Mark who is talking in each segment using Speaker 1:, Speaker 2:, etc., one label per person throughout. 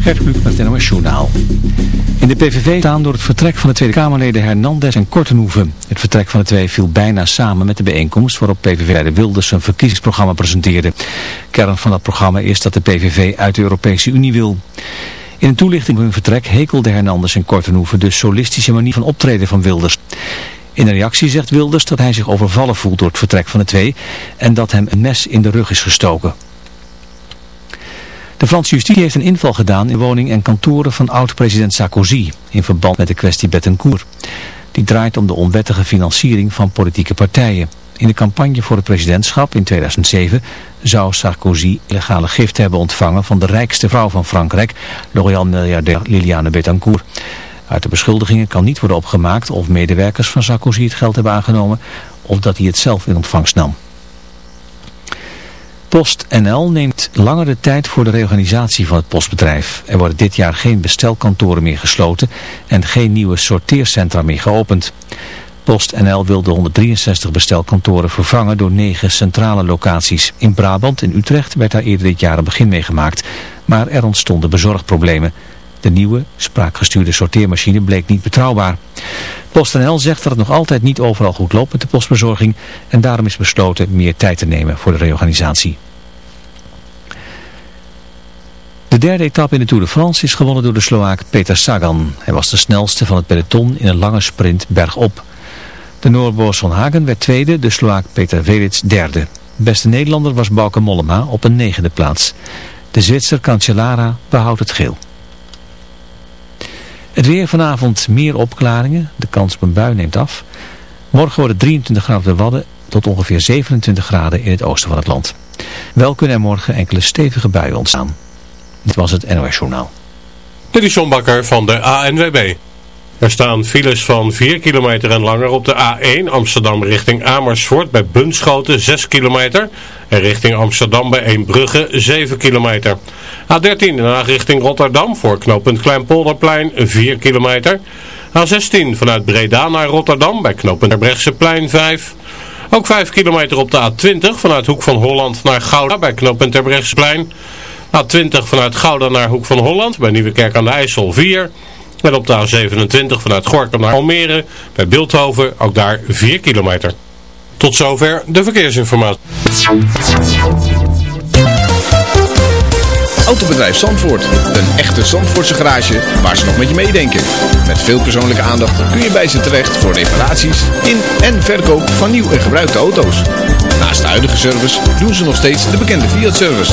Speaker 1: Gert Kluk met het NOS Journaal. In de PVV staan door het vertrek van de Tweede Kamerleden Hernandez en Kortenhoeven. Het vertrek van de twee viel bijna samen met de bijeenkomst waarop PVV-leider Wilders zijn verkiezingsprogramma presenteerde. Kern van dat programma is dat de PVV uit de Europese Unie wil. In een toelichting van hun vertrek hekelde Hernandez en Kortenhoeven de solistische manier van optreden van Wilders. In een reactie zegt Wilders dat hij zich overvallen voelt door het vertrek van de twee en dat hem een mes in de rug is gestoken. De Franse justitie heeft een inval gedaan in woning en kantoren van oud-president Sarkozy in verband met de kwestie Bettencourt. Die draait om de onwettige financiering van politieke partijen. In de campagne voor het presidentschap in 2007 zou Sarkozy illegale gift hebben ontvangen van de rijkste vrouw van Frankrijk, L'Oréal-miljardair Liliane Bettencourt. Uit de beschuldigingen kan niet worden opgemaakt of medewerkers van Sarkozy het geld hebben aangenomen of dat hij het zelf in ontvangst nam. PostNL neemt langere tijd voor de reorganisatie van het postbedrijf. Er worden dit jaar geen bestelkantoren meer gesloten en geen nieuwe sorteercentra meer geopend. PostNL wil de 163 bestelkantoren vervangen door negen centrale locaties. In Brabant en Utrecht werd daar eerder dit jaar een begin mee gemaakt, maar er ontstonden bezorgproblemen. De nieuwe, spraakgestuurde sorteermachine bleek niet betrouwbaar. PostNL zegt dat het nog altijd niet overal goed loopt met de postbezorging en daarom is besloten meer tijd te nemen voor de reorganisatie. De derde etappe in de Tour de France is gewonnen door de Sloaak Peter Sagan. Hij was de snelste van het peloton in een lange sprint bergop. De Noorboos van Hagen werd tweede, de Sloaak Peter Velits derde. Beste Nederlander was Bauke Mollema op een negende plaats. De Zwitser Cancellara behoudt het geel. Het weer vanavond meer opklaringen. De kans op een bui neemt af. Morgen worden 23 graden op de Wadden tot ongeveer 27 graden in het oosten van het land. Wel kunnen er morgen enkele stevige buien ontstaan. Dit was het NOS Journaal.
Speaker 2: Dit is van de ANWB. Er staan files van 4 kilometer en langer op de A1 Amsterdam richting Amersfoort bij Bunschoten 6 kilometer. En richting Amsterdam bij Eembrugge 7 kilometer. A13 de richting Rotterdam voor knooppunt Kleinpolderplein 4 kilometer. A16 vanuit Breda naar Rotterdam bij knooppunt plein 5. Ook 5 kilometer op de A20 vanuit Hoek van Holland naar Gouda bij knooppunt Terbrechtseplein. A20 vanuit Gouda naar Hoek van Holland bij Nieuwekerk aan de IJssel 4 en op de A27 vanuit Gorkum naar Almere bij Beeldhoven ook daar 4 kilometer. Tot zover de verkeersinformatie.
Speaker 3: Autobedrijf Zandvoort. Een echte Zandvoortse garage waar ze nog met je meedenken. Met veel persoonlijke aandacht kun je bij ze terecht voor reparaties in en verkoop van nieuw en gebruikte auto's. Naast de huidige service doen ze nog steeds de bekende Fiat-service.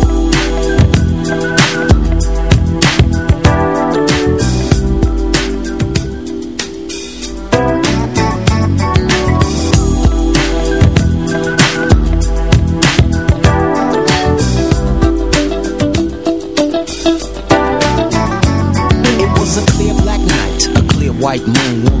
Speaker 4: White moon.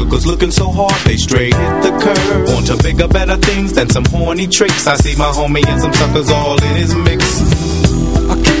Speaker 5: hookers looking so hard, they straight hit the curve. Want to bigger, better things than some horny tricks. I see my homie and some suckers all in his mix.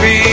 Speaker 6: be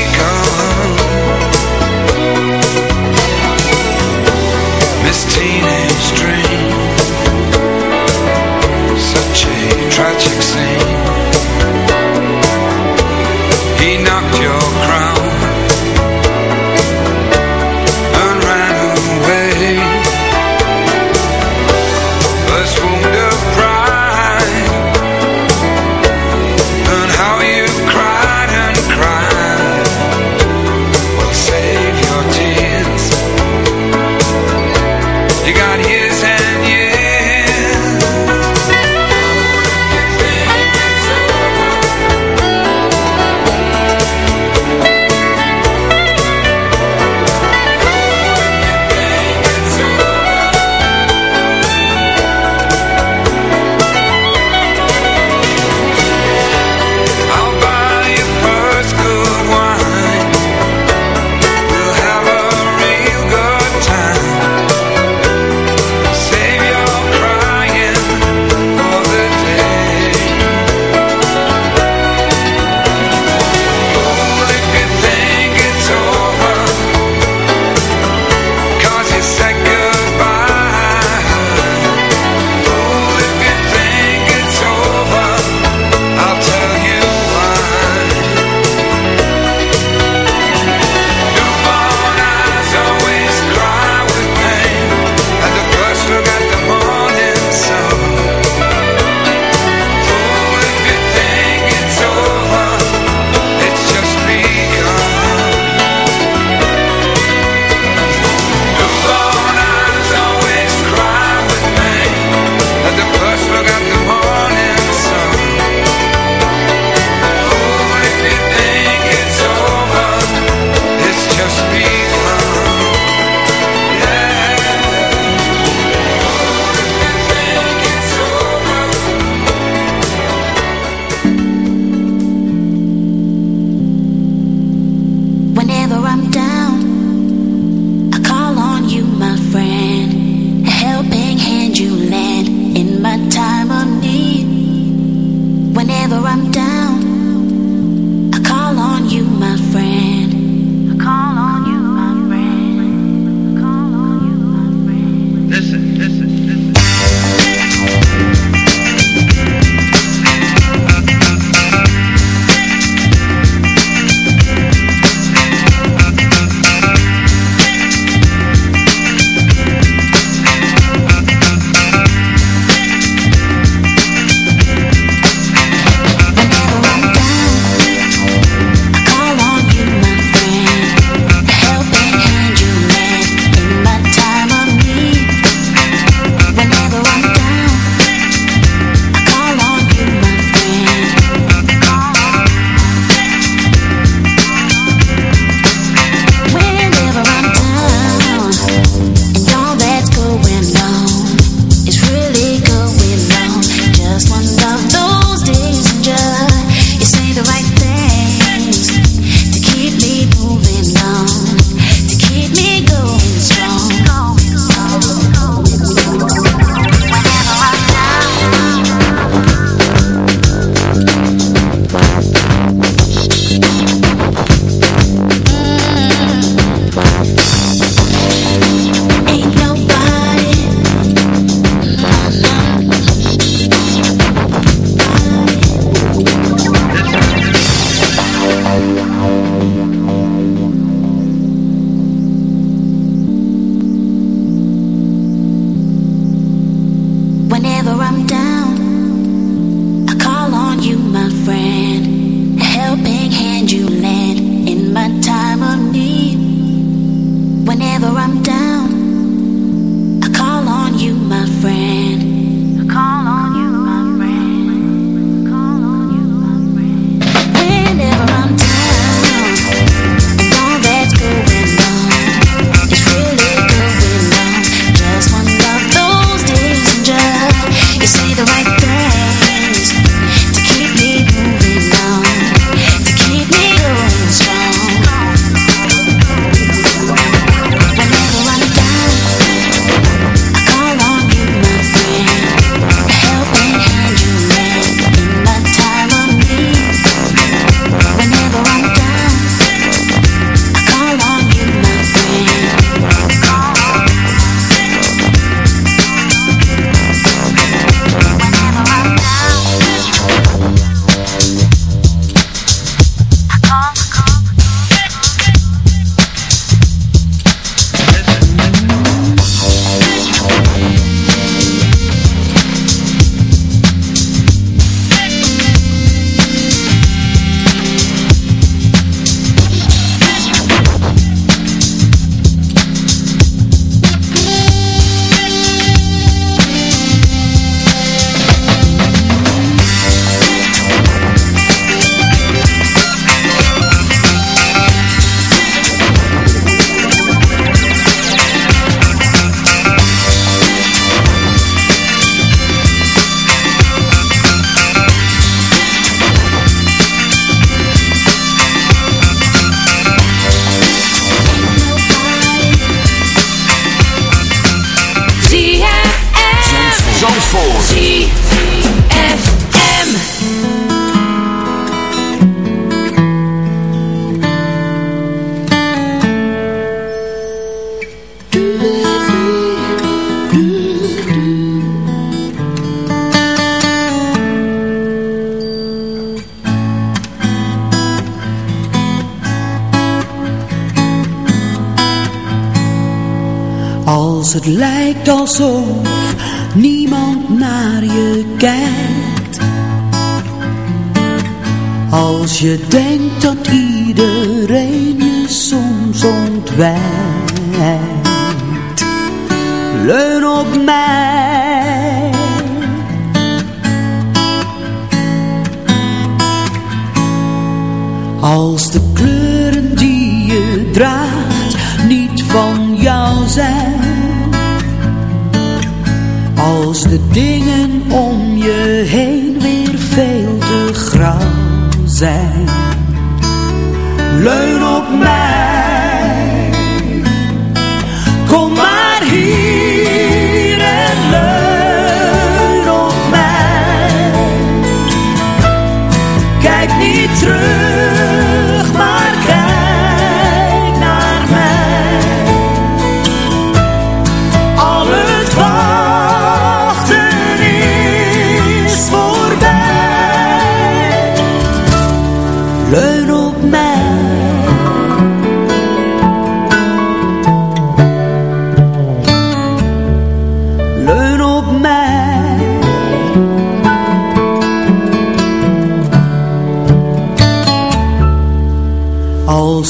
Speaker 6: Je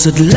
Speaker 6: het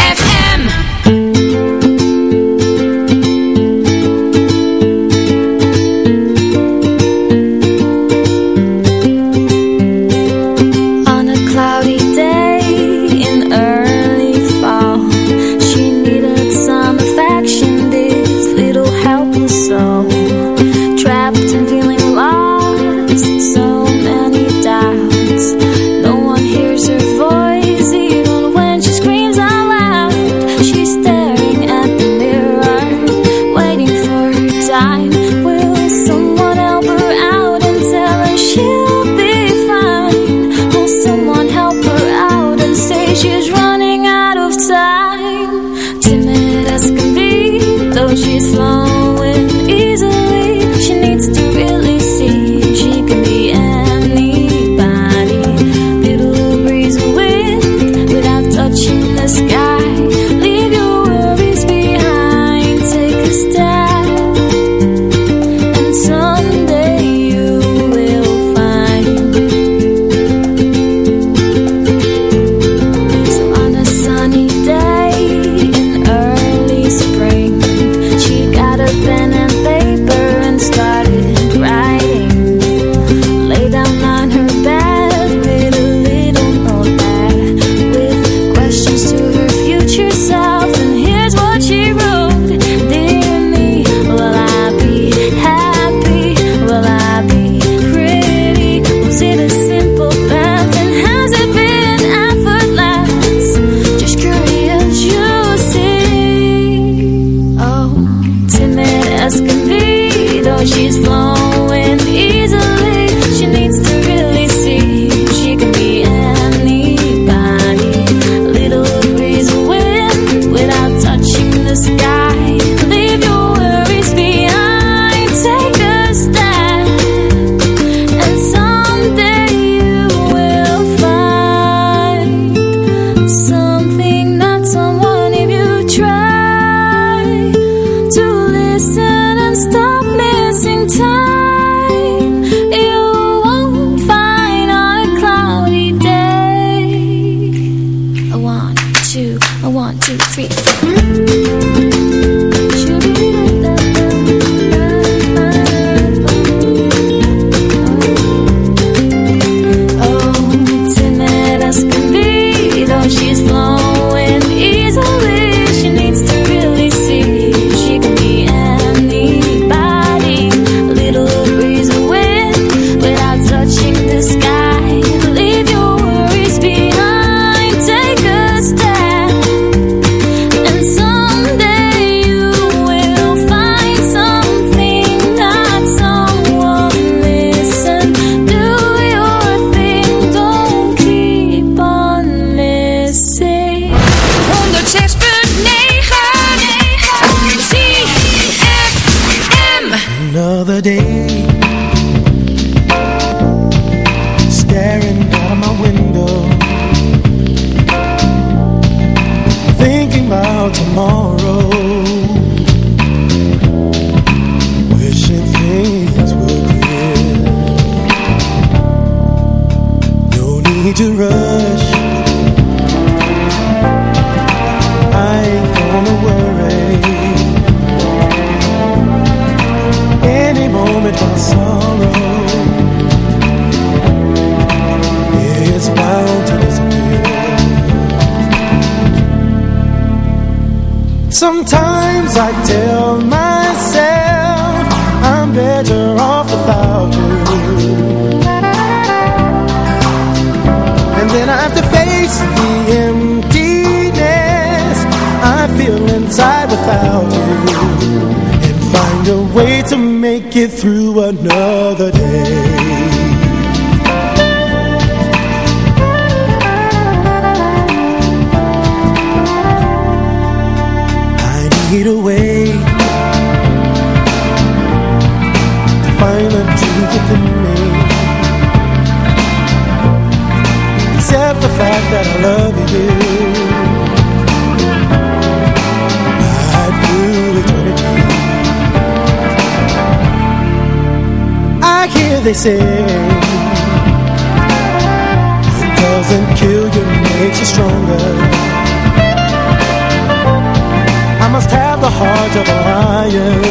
Speaker 7: Yeah.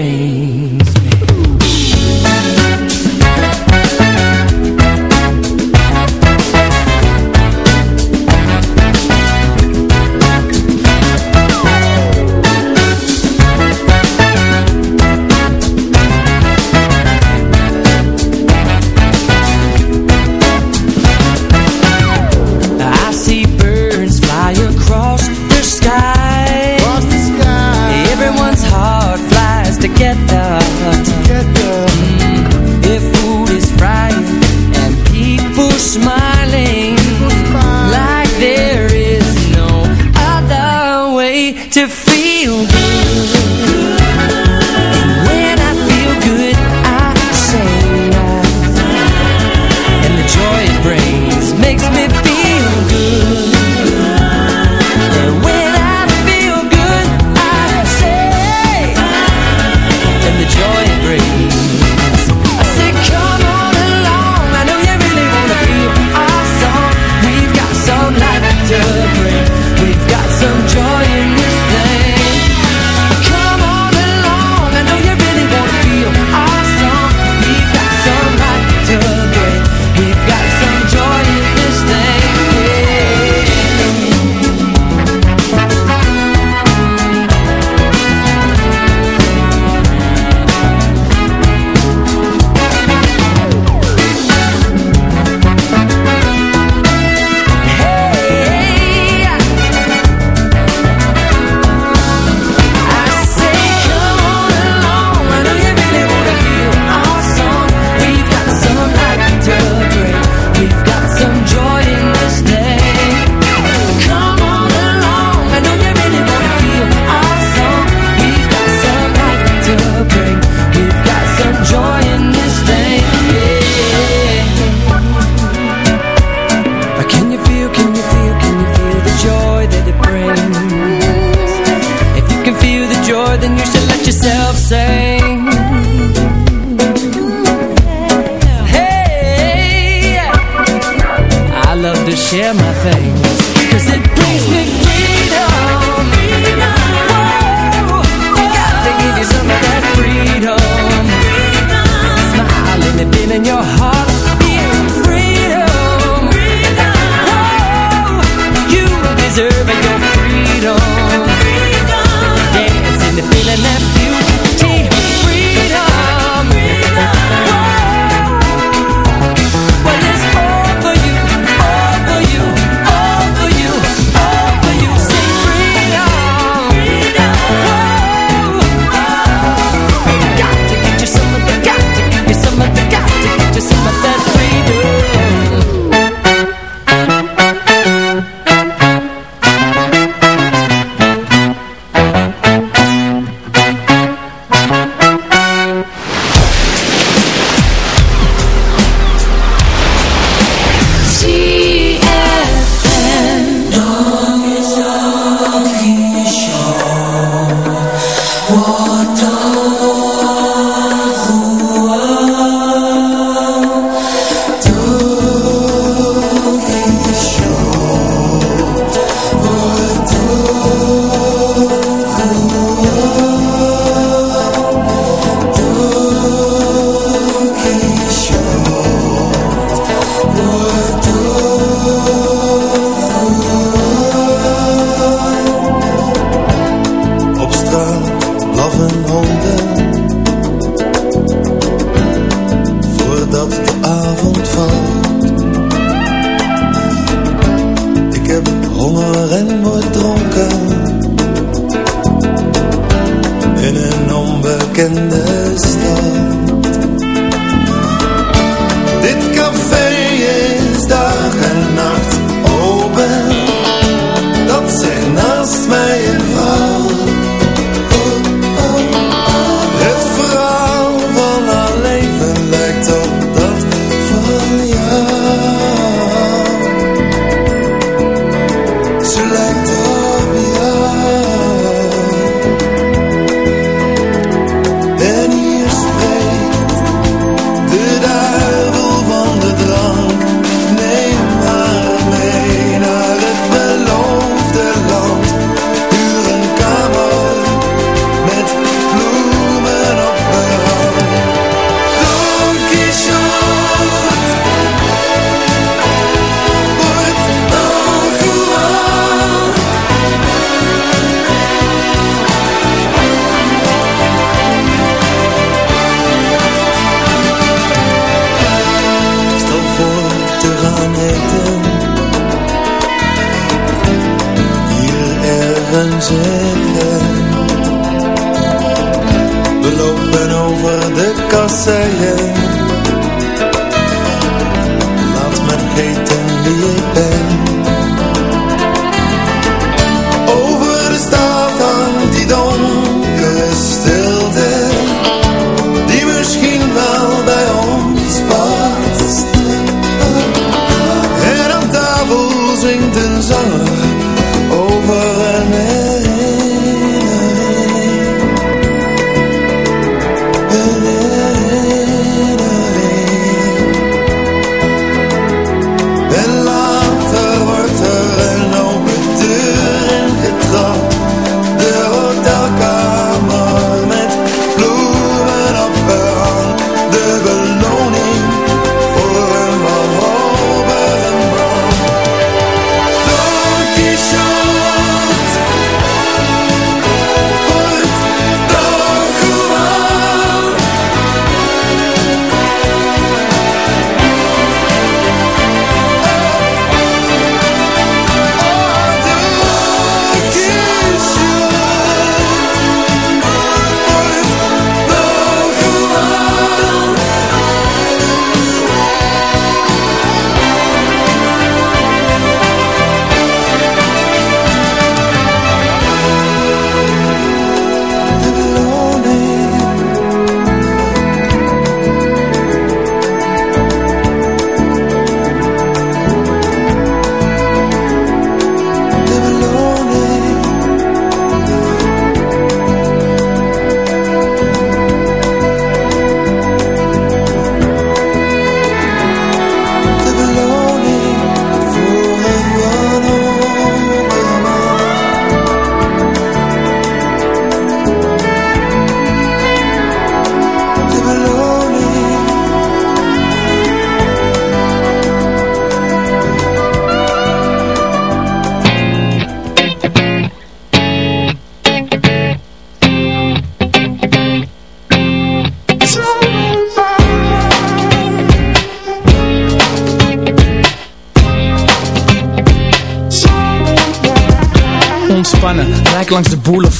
Speaker 8: de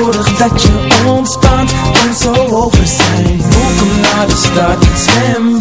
Speaker 9: Zorg dat je ontspant en zo over zijn. Welkom naar de stad,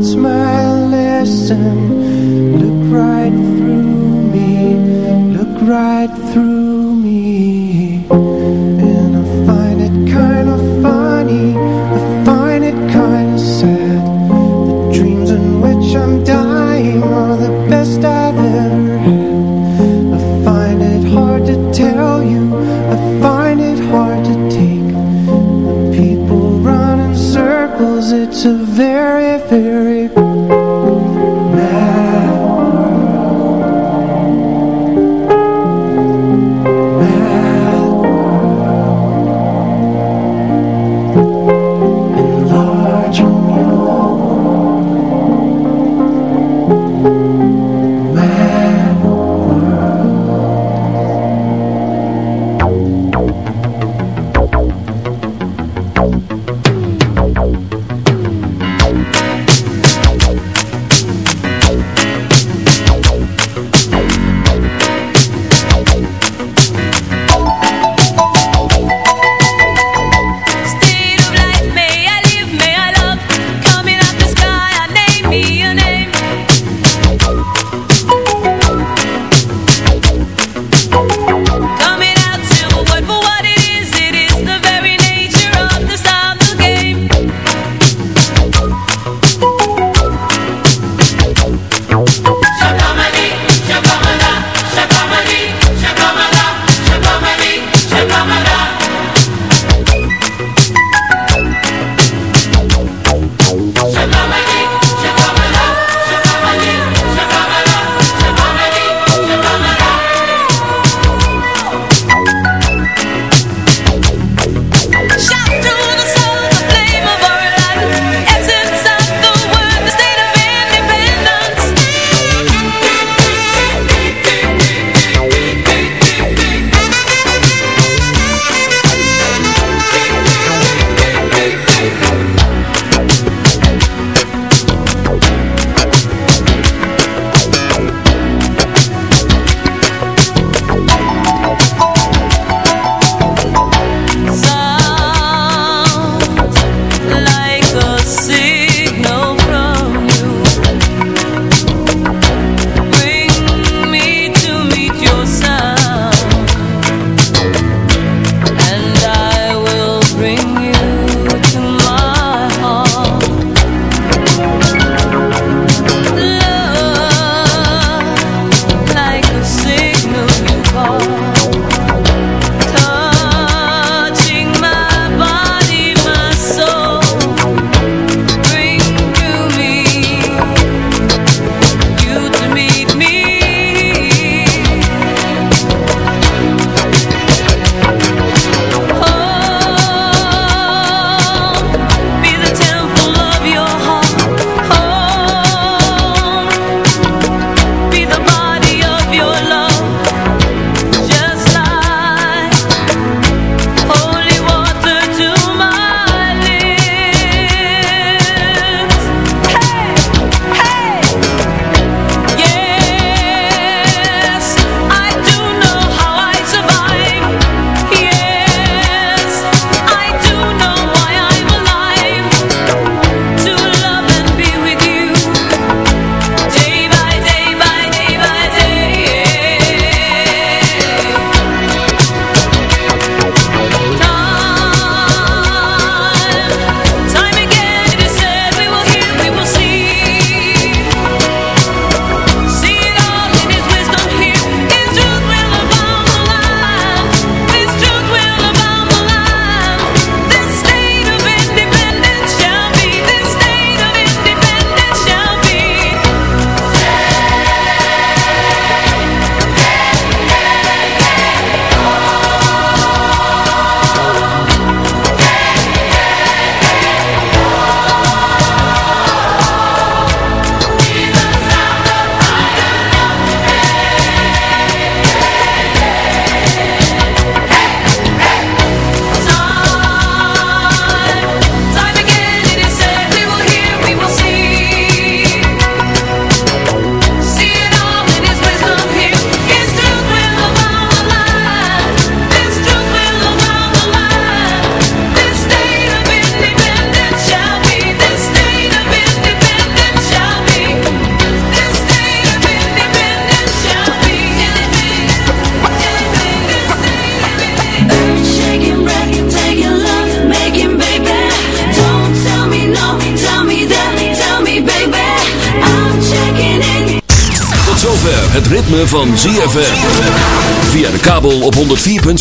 Speaker 10: what's my